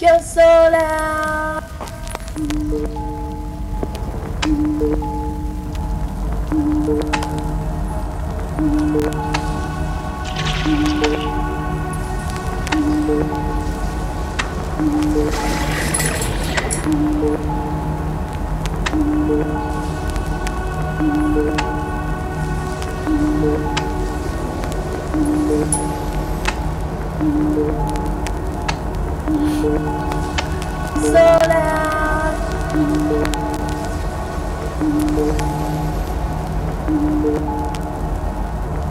your soul out.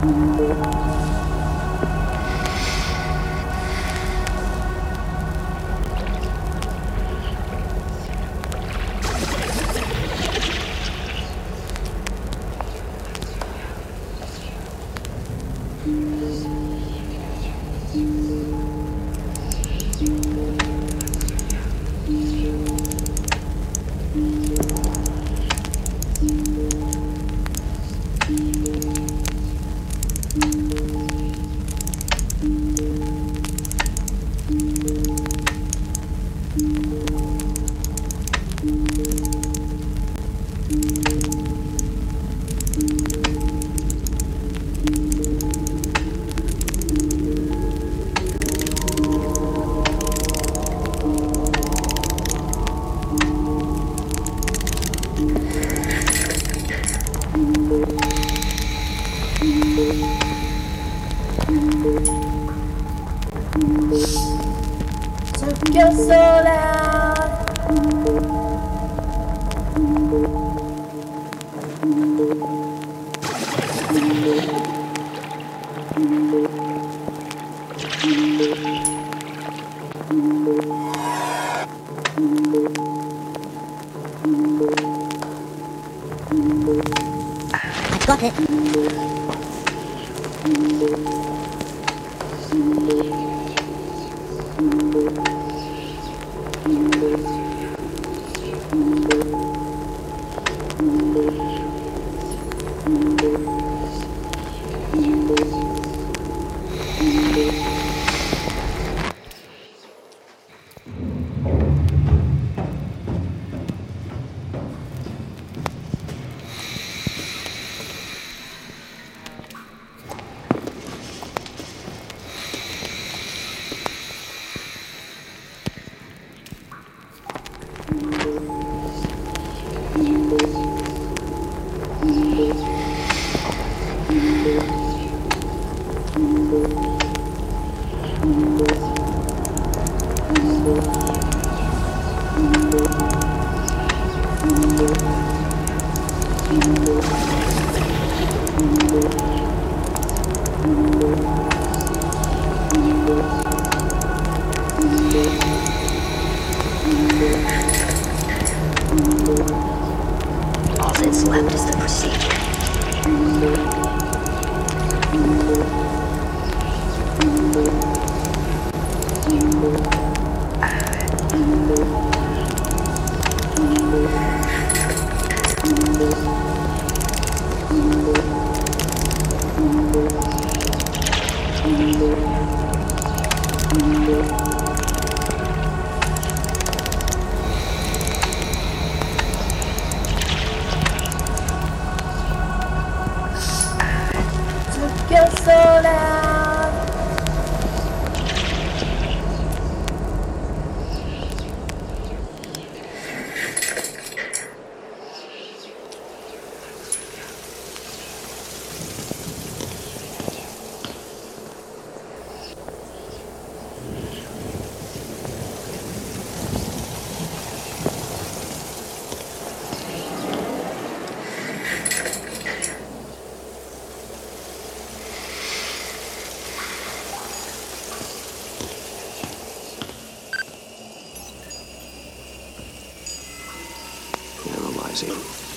Thank Took your soul out. I've got it. All that's left is the procedure. 죽겠 Analyzing.